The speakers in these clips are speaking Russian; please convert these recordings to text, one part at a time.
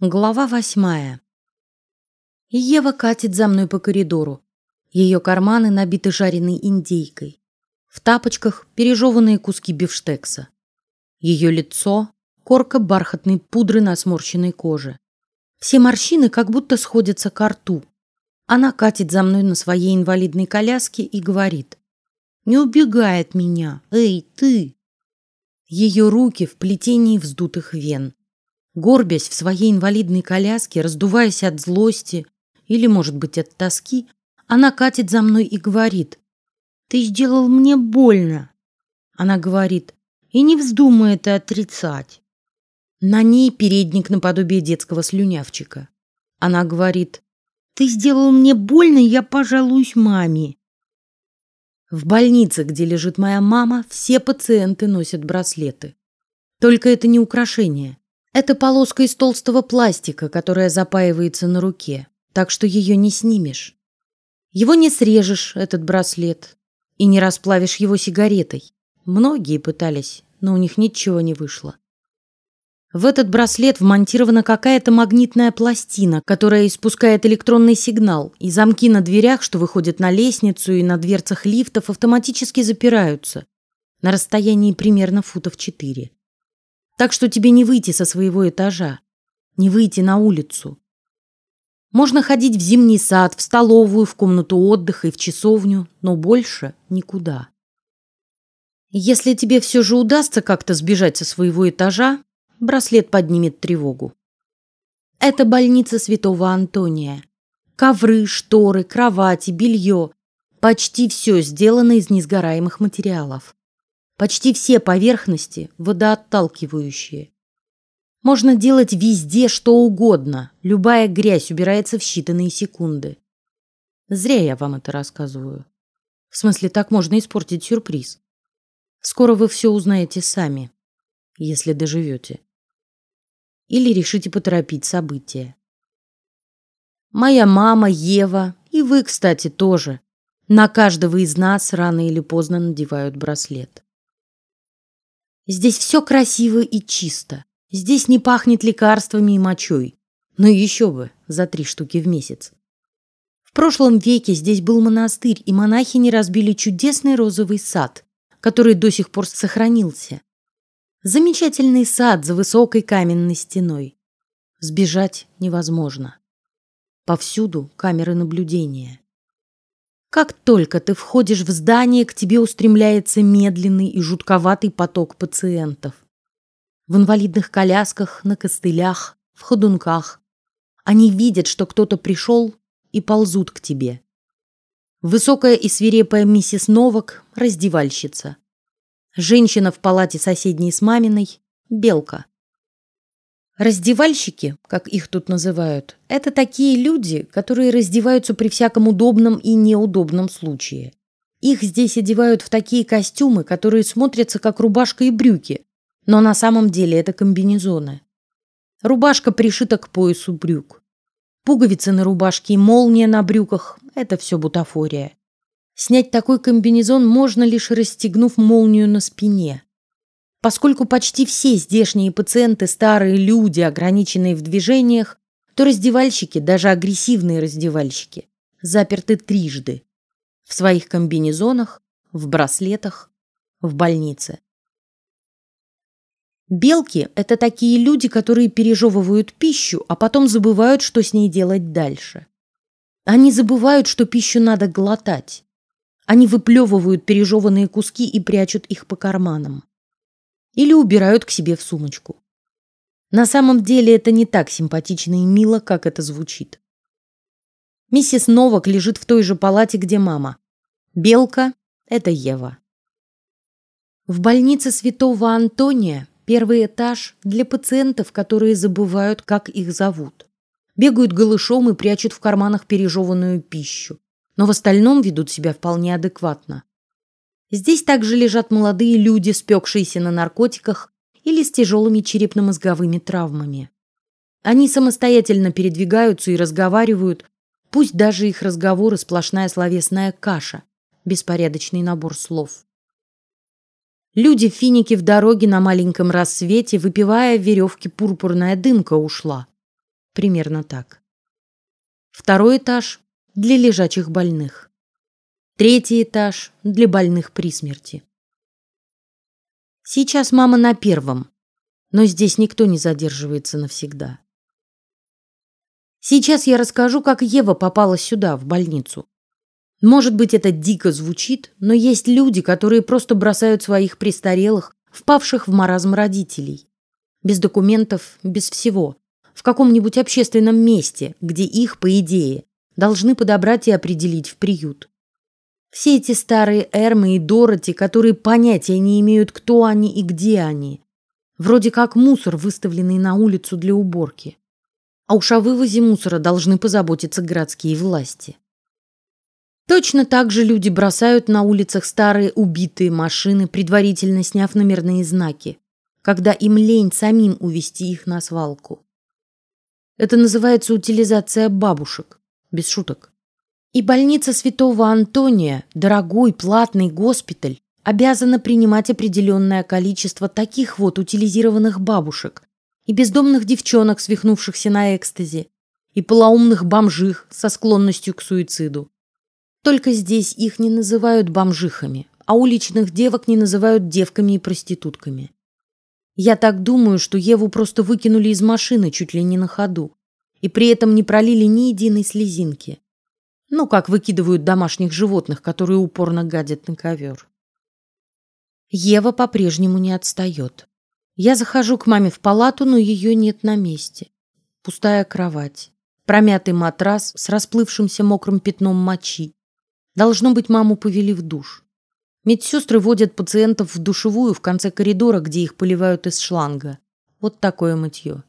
Глава восьмая. Ева катит за мной по коридору. Ее карманы набиты жареной индейкой. В тапочках пережеванные куски бифштекса. Ее лицо корка бархатной пудры на сморщенной коже. Все морщины как будто сходятся к рту. Она катит за мной на своей инвалидной коляске и говорит: "Не убегай от меня, эй ты!" Ее руки в плетении вздутых вен. Горбясь в своей инвалидной коляске, раздуваясь от злости или, может быть, от тоски, она катит за мной и говорит: "Ты сделал мне больно". Она говорит: "И не вздумай это отрицать". На ней передник наподобие детского слюнявчика. Она говорит: "Ты сделал мне больно, я пожалуюсь маме". В больнице, где лежит моя мама, все пациенты носят браслеты. Только это не украшение. Это полоска из толстого пластика, которая запаивается на руке, так что ее не снимешь. Его не срежешь, этот браслет, и не расплавишь его сигаретой. Многие пытались, но у них ничего не вышло. В этот браслет вмонтирована какая-то магнитная пластина, которая испускает электронный сигнал, и замки на дверях, что выходят на лестницу и на дверцах лифтов, автоматически запираются на расстоянии примерно футов четыре так что тебе не выйти со своего этажа, не выйти на улицу. Можно ходить в зимний сад, в столовую, в комнату отдыха и в часовню, но больше никуда. Если тебе все же удастся как-то сбежать со своего этажа, браслет поднимет тревогу. Это больница Святого Антония. Ковры, шторы, кровати, белье, почти все сделано из несгораемых материалов. Почти все поверхности водоотталкивающие. Можно делать везде что угодно. Любая грязь убирается в считанные секунды. Зря я вам это рассказываю. В смысле, так можно испортить сюрприз. Скоро вы все узнаете сами, если доживете. Или решите поторопить события. Моя мама Ева и вы, кстати, тоже. На каждого из нас рано или поздно надевают браслет. Здесь все красиво и чисто. Здесь не пахнет лекарствами и мочой. Но еще бы за три штуки в месяц. В прошлом веке здесь был монастырь, и монахини разбили чудесный розовый сад, который до сих пор сохранился. Замечательный сад за высокой каменной стеной. Сбежать невозможно. Повсюду камеры наблюдения. Как только ты входишь в здание, к тебе устремляется медленный и жутковатый поток пациентов. В инвалидных колясках, на костылях, в ходунках. Они видят, что кто-то пришел и ползут к тебе. Высокая и свирепая миссис Новак, раздевальщица. Женщина в палате соседней с маминой, белка. Раздевальщики, как их тут называют, это такие люди, которые раздеваются при всяком удобном и неудобном случае. Их здесь одевают в такие костюмы, которые смотрятся как рубашка и брюки, но на самом деле это комбинезоны. Рубашка пришита к поясу брюк. Пуговицы на рубашке и молния на брюках – это все бутафория. Снять такой комбинезон можно лишь расстегнув молнию на спине. Поскольку почти все здешние пациенты старые люди, ограниченные в движениях, то раздевальщики, даже агрессивные раздевальщики, заперты трижды в своих комбинезонах, в браслетах, в больнице. Белки – это такие люди, которые пережевывают пищу, а потом забывают, что с ней делать дальше. Они забывают, что пищу надо глотать. Они выплевывают пережеванные куски и прячут их по карманам или убирают к себе в сумочку. На самом деле это не так симпатично и мило, как это звучит. Миссис Новак лежит в той же палате, где мама. Белка – это Ева. В больнице Святого Антония первый этаж для пациентов, которые забывают, как их зовут. Бегают голышом и прячут в карманах пережеванную пищу, но в остальном ведут себя вполне адекватно. Здесь также лежат молодые люди, спекшиеся на наркотиках или с тяжелыми черепно-мозговыми травмами. Они самостоятельно передвигаются и разговаривают, пусть даже их разговоры сплошная словесная каша, беспорядочный набор слов. Люди финики в дороге на маленьком рассвете, выпивая веревки, пурпурная дымка ушла. примерно так. Второй этаж для лежачих больных. Третий этаж для больных при смерти. Сейчас мама на первом, но здесь никто не задерживается навсегда. Сейчас я расскажу, как Ева попала сюда, в больницу. Может быть, это дико звучит, но есть люди, которые просто бросают своих престарелых, впавших в маразм родителей, без документов, без всего, в каком-нибудь общественном месте, где их, по идее, должны подобрать и определить в приют. Все эти старые Эрмы и Дороти, которые понятия не имеют, кто они и где они, вроде как мусор, выставленный на улицу для уборки. А уж о вывозе мусора должны позаботиться городские власти. Точно так же люди бросают на улицах старые убитые машины, предварительно сняв номерные знаки, когда им лень самим увести их на свалку. Это называется утилизация бабушек, без шуток. И больница Святого Антония, дорогой платный госпиталь, обязана принимать определенное количество таких вот утилизированных бабушек и бездомных девчонок, свихнувшихся на экстазе, и полоумных бомжих со склонностью к суициду. Только здесь их не называют бомжихами, а уличных девок не называют девками и проститутками. Я так думаю, что Еву просто выкинули из машины чуть ли не на ходу, и при этом не пролили ни единой слезинки. Ну, как выкидывают домашних животных, которые упорно гадят на ковер. Ева по-прежнему не отстает. Я захожу к маме в палату, но ее нет на месте. Пустая кровать, промятый матрас с расплывшимся мокрым пятном мочи. Должно быть, маму повели в душ. Медсестры водят пациентов в душевую в конце коридора, где их поливают из шланга. Вот такое мытье.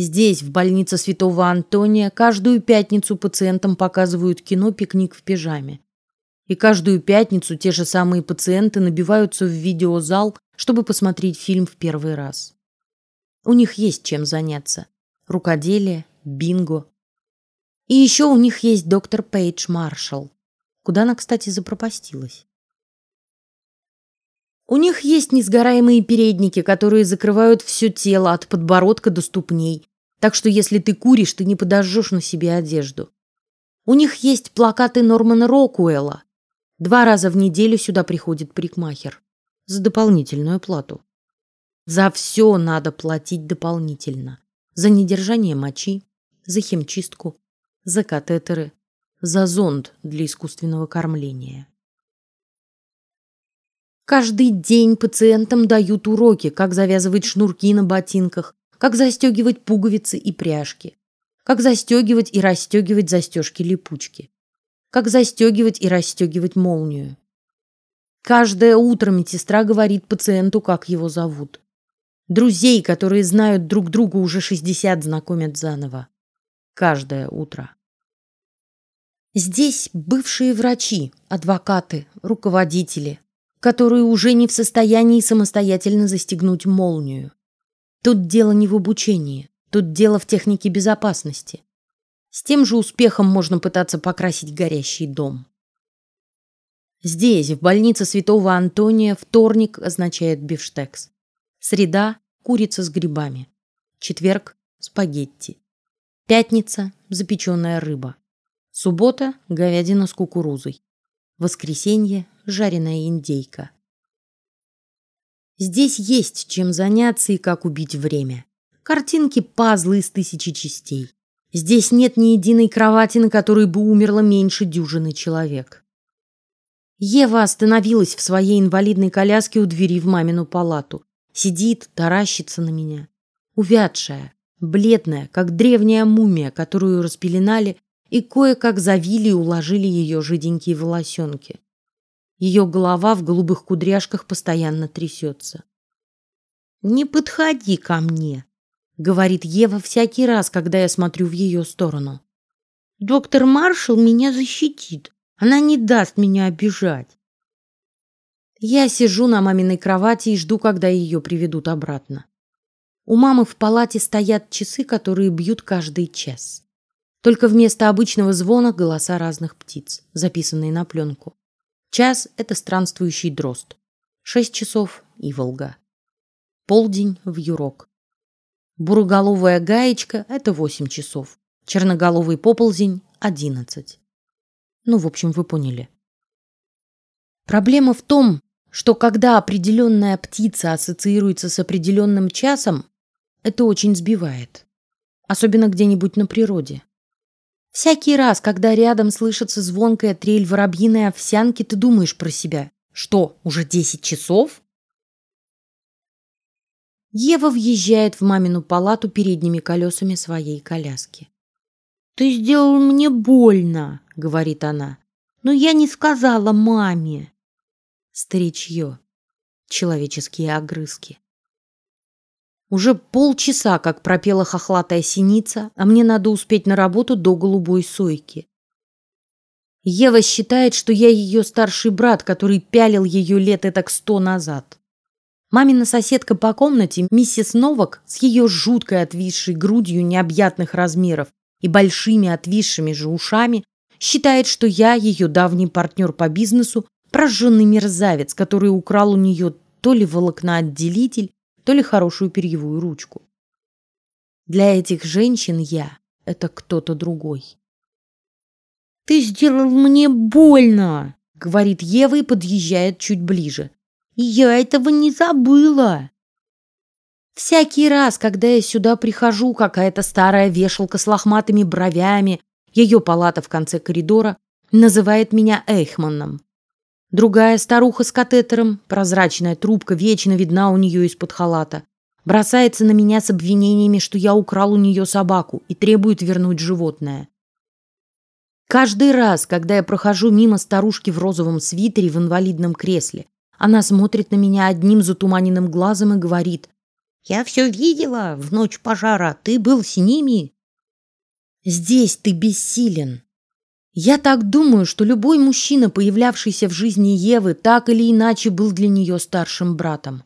Здесь, в больнице Святого Антония, каждую пятницу пациентам показывают кино «Пикник в пижаме». И каждую пятницу те же самые пациенты набиваются в видеозал, чтобы посмотреть фильм в первый раз. У них есть чем заняться. Рукоделие, бинго. И еще у них есть доктор Пейдж Маршалл. Куда она, кстати, запропастилась? У них есть несгораемые передники, которые закрывают все тело от подбородка до ступней, так что если ты куришь, ты не подожжешь на себе одежду. У них есть плакаты Нормана Рокуэлла. Два раза в неделю сюда приходит парикмахер за дополнительную плату. За все надо платить дополнительно. За недержание мочи, за химчистку, за катетеры, за зонд для искусственного кормления. Каждый день пациентам дают уроки, как завязывать шнурки на ботинках, как застегивать пуговицы и пряжки, как застегивать и расстегивать застежки-липучки, как застегивать и расстегивать молнию. Каждое утро медсестра говорит пациенту, как его зовут. Друзей, которые знают друг друга уже 60, знакомят заново. Каждое утро. Здесь бывшие врачи, адвокаты, руководители, которые уже не в состоянии самостоятельно застегнуть молнию. Тут дело не в обучении, тут дело в технике безопасности. С тем же успехом можно пытаться покрасить горящий дом. Здесь, в больнице Святого Антония, вторник означает бифштекс. Среда – курица с грибами. Четверг – спагетти. Пятница – запеченная рыба. Суббота – говядина с кукурузой. Воскресенье – жареная индейка. Здесь есть чем заняться и как убить время. Картинки, пазлы из тысячи частей. Здесь нет ни единой кровати, на которой бы умерло меньше дюжины человек. Ева остановилась в своей инвалидной коляске у двери в мамину палату. Сидит, таращится на меня. Увядшая, бледная, как древняя мумия, которую распеленали и кое-как завили и уложили ее жиденькие волосенки. Ее голова в голубых кудряшках постоянно трясется. Не подходи ко мне, говорит Ева всякий раз, когда я смотрю в ее сторону. Доктор Маршал меня защитит. Она не даст меня обижать. Я сижу на маминой кровати и жду, когда ее приведут обратно. У мамы в палате стоят часы, которые бьют каждый час. Только вместо обычного звона голоса разных птиц, записанные на пленку. Час – это странствующий дрозд. Шесть часов – и Волга. Полдень в Юрок. Буроголовая гаечка – это восемь часов. Черноголовый поползень – одиннадцать. Ну, в общем, вы поняли. Проблема в том, что когда определенная птица ассоциируется с определенным часом, это очень сбивает. Особенно где-нибудь на природе. Всякий раз, когда рядом слышится звонкая трель воробьиной овсянки, ты думаешь про себя. Что, уже десять часов? Ева въезжает в мамину палату передними колесами своей коляски. Ты сделал мне больно, говорит она. Но я не сказала маме. Старичье. Человеческие огрызки. Уже полчаса, как пропела хохлатая синица, а мне надо успеть на работу до голубой сойки. Ева считает, что я ее старший брат, который пялил ее лет так сто назад. Мамина соседка по комнате, миссис Новак, с ее жуткой отвисшей грудью необъятных размеров и большими отвисшими же ушами, считает, что я ее давний партнер по бизнесу, прожженный мерзавец, который украл у нее то ли волокноотделитель, то ли хорошую перьевую ручку. Для этих женщин я — это кто-то другой. «Ты сделал мне больно!» — говорит Ева и подъезжает чуть ближе. «Я этого не забыла!» Всякий раз, когда я сюда прихожу, какая-то старая вешалка с лохматыми бровями, ее палата в конце коридора, называет меня Эйхманом. Другая старуха с катетером, прозрачная трубка вечно видна у нее из-под халата, бросается на меня с обвинениями, что я украл у нее собаку и требует вернуть животное. Каждый раз, когда я прохожу мимо старушки в розовом свитере в инвалидном кресле, она смотрит на меня одним затуманенным глазом и говорит: я все видела в ночь пожара. Ты был с ними. Здесь ты бессилен. Я так думаю, что любой мужчина, появлявшийся в жизни Евы, так или иначе был для нее старшим братом.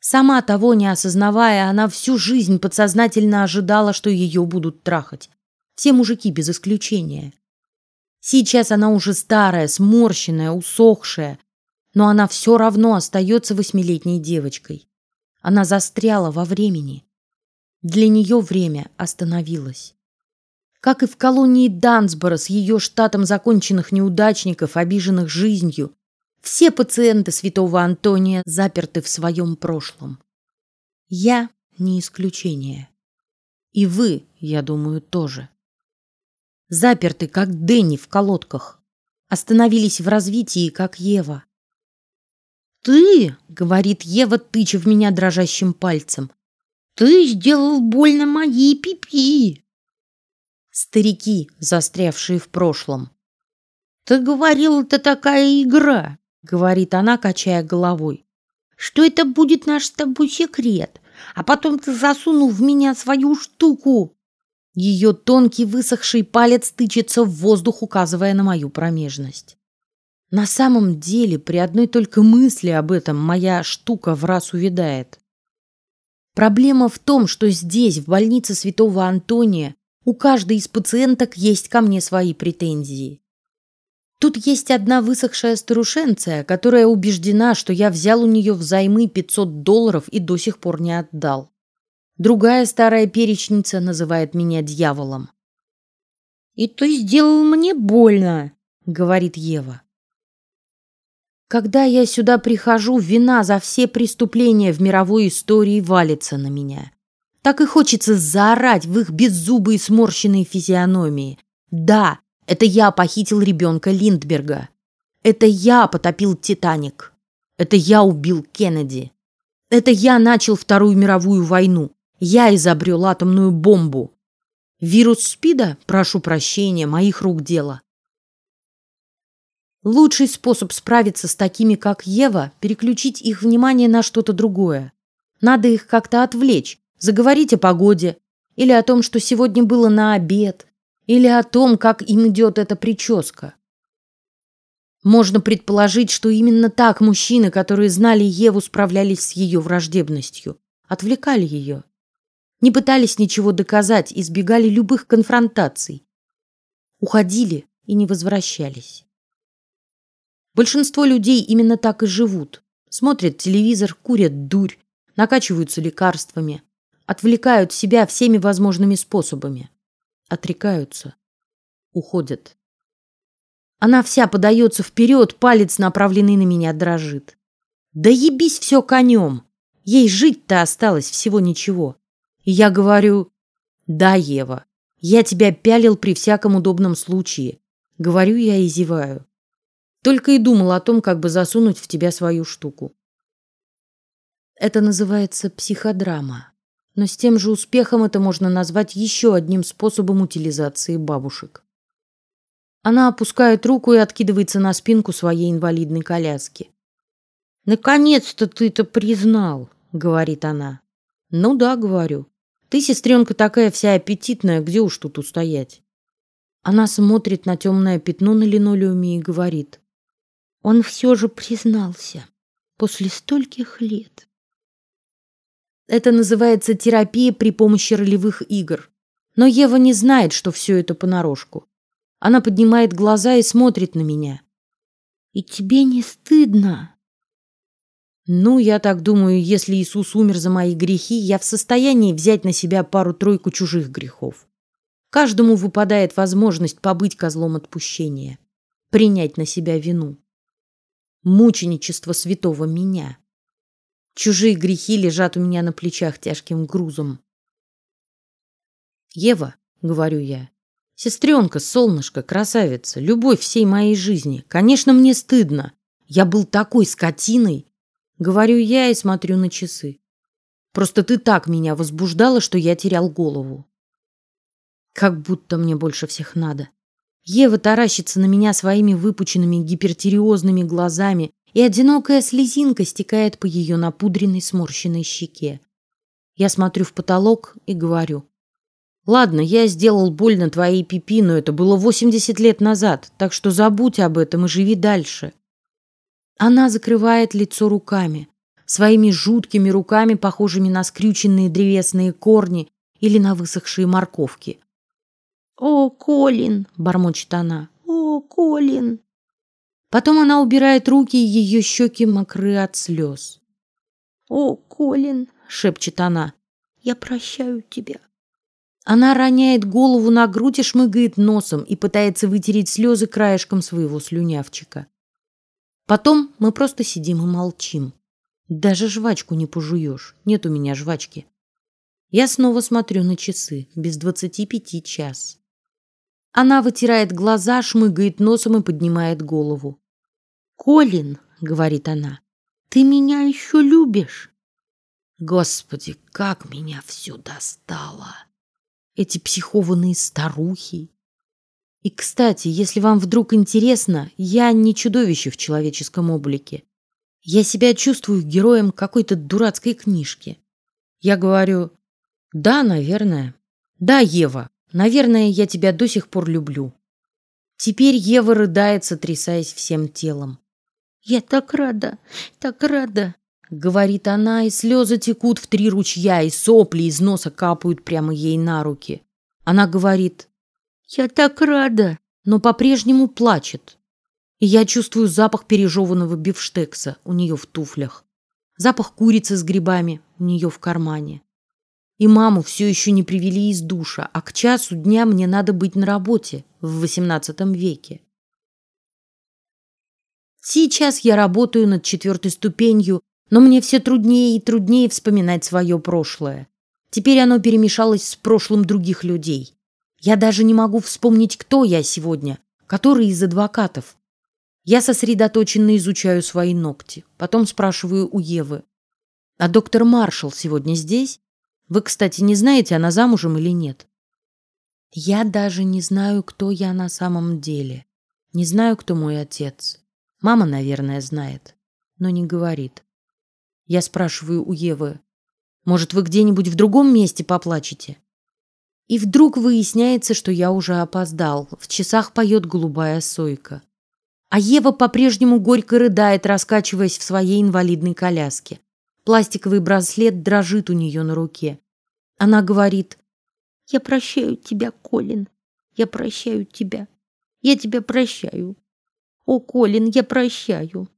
Сама того не осознавая, она всю жизнь подсознательно ожидала, что ее будут трахать. Все мужики без исключения. Сейчас она уже старая, сморщенная, усохшая, но она все равно остается восьмилетней девочкой. Она застряла во времени. Для нее время остановилось. Как и в колонии Дансбора с ее штатом законченных неудачников, обиженных жизнью, все пациенты святого Антония заперты в своем прошлом. Я не исключение. И вы, я думаю, тоже. Заперты, как Дэнни в колодках. Остановились в развитии, как Ева. Ты, говорит Ева, тыча в меня дрожащим пальцем, ты сделал больно моей пипи. Старики, застрявшие в прошлом. Ты говорил, это такая игра, говорит она, качая головой. Что это будет наш с тобой секрет, а потом ты засунул в меня свою штуку. Ее тонкий высохший палец тычется в воздух, указывая на мою промежность. На самом деле, при одной только мысли об этом моя штука в раз увядает. Проблема в том, что здесь, в больнице Святого Антония, у каждой из пациенток есть ко мне свои претензии. Тут есть одна высохшая старушенция, которая убеждена, что я взял у нее взаймы 500 долларов и до сих пор не отдал. Другая старая перечница называет меня дьяволом. И ты сделал мне больно, говорит Ева. Когда я сюда прихожу, вина за все преступления в мировой истории валится на меня. Так и хочется заорать в их беззубые сморщенные физиономии. Да, это я похитил ребенка Линдберга. Это я потопил Титаник. Это я убил Кеннеди. Это я начал Вторую мировую войну. Я изобрел атомную бомбу. Вирус СПИДа, прошу прощения, моих рук дело. Лучший способ справиться с такими, как Ева, переключить их внимание на что-то другое. Надо их как-то отвлечь, заговорить о погоде, или о том, что сегодня было на обед, или о том, как им идет эта прическа. Можно предположить, что именно так мужчины, которые знали Еву, справлялись с ее враждебностью, отвлекали ее, не пытались ничего доказать, избегали любых конфронтаций, уходили и не возвращались. Большинство людей именно так и живут. Смотрят телевизор, курят дурь, накачиваются лекарствами, отвлекают себя всеми возможными способами, отрекаются, уходят. Она вся подается вперед, палец, направленный на меня, дрожит. Да ебись все конем. Ей жить-то осталось всего ничего. И я говорю, да, Ева, я тебя пялил при всяком удобном случае. Говорю я и зеваю. Только и думал о том, как бы засунуть в тебя свою штуку. Это называется психодрама. Но с тем же успехом это можно назвать еще одним способом утилизации бабушек. Она опускает руку и откидывается на спинку своей инвалидной коляски. Наконец-то ты это признал, говорит она. Ну да, говорю. Ты сестренка такая вся аппетитная, где уж тут устоять? Она смотрит на темное пятно на линолеуме и говорит: он все же признался после стольких лет. Это называется терапия при помощи ролевых игр. Но Ева не знает, что все это понарошку. Она поднимает глаза и смотрит на меня. И тебе не стыдно? Ну, я так думаю, если Иисус умер за мои грехи, я в состоянии взять на себя пару-тройку чужих грехов. Каждому выпадает возможность побыть козлом отпущения, принять на себя вину. Мученичество святого меня. Чужие грехи лежат у меня на плечах тяжким грузом. Ева, говорю я, Сестренка, солнышко, красавица, любовь всей моей жизни. Конечно, мне стыдно. Я был такой скотиной. Говорю я и смотрю на часы. Просто ты так меня возбуждала, что я терял голову. Как будто мне больше всех надо. Ева таращится на меня своими выпученными гипертиреозными глазами, и одинокая слезинка стекает по ее напудренной сморщенной щеке. Я смотрю в потолок и говорю: Ладно, я сделал больно твоей пипи, но это было восемьдесят лет назад, так что забудь об этом и живи дальше. Она закрывает лицо руками, своими жуткими руками, похожими на скрюченные древесные корни или на высохшие морковки. О, Колин, бормочет она. О, Колин. Потом она убирает руки, и ее щеки мокры от слез. О, Колин, шепчет она. Я прощаю тебя. Она роняет голову на грудь и шмыгает носом и пытается вытереть слезы краешком своего слюнявчика. Потом мы просто сидим и молчим. Даже жвачку не пожуешь. Нет у меня жвачки. Я снова смотрю на часы. Без двадцати пяти час. Она вытирает глаза, шмыгает носом и поднимает голову. Колин, говорит она, ты меня еще любишь? Господи, как меня все достало! эти психованные старухи. И, кстати, если вам вдруг интересно, я не чудовище в человеческом облике. Я себя чувствую героем какой-то дурацкой книжки. Я говорю, да, наверное. Да, Ева, наверное, я тебя до сих пор люблю. Теперь Ева рыдает, сотрясаясь всем телом. Я так рада, так рада говорит она, и слезы текут в три ручья, и сопли из носа капают прямо ей на руки. Она говорит: "Я так рада", но по-прежнему плачет. И я чувствую запах пережеванного бифштекса у нее в туфлях, запах курицы с грибами у нее в кармане. И маму все еще не привели из душа, а к часу дня мне надо быть на работе в восемнадцатом веке. Сейчас я работаю над четвертой ступенью но мне все труднее и труднее вспоминать свое прошлое. Теперь оно перемешалось с прошлым других людей. Я даже не могу вспомнить, кто я сегодня, который из адвокатов. Я сосредоточенно изучаю свои ногти, потом спрашиваю у Евы: "А доктор Маршал сегодня здесь? Вы, кстати, не знаете, она замужем или нет?" Я даже не знаю, кто я на самом деле. Не знаю, кто мой отец. Мама, наверное, знает, но не говорит. Я спрашиваю у Евы. Может, вы где-нибудь в другом месте поплачете? И вдруг выясняется, что я уже опоздал. В часах поет голубая сойка. А Ева по-прежнему горько рыдает, раскачиваясь в своей инвалидной коляске. Пластиковый браслет дрожит у нее на руке. Она говорит: "Я прощаю тебя, Колин. Я прощаю тебя. Я тебя прощаю. О, Колин, я прощаю.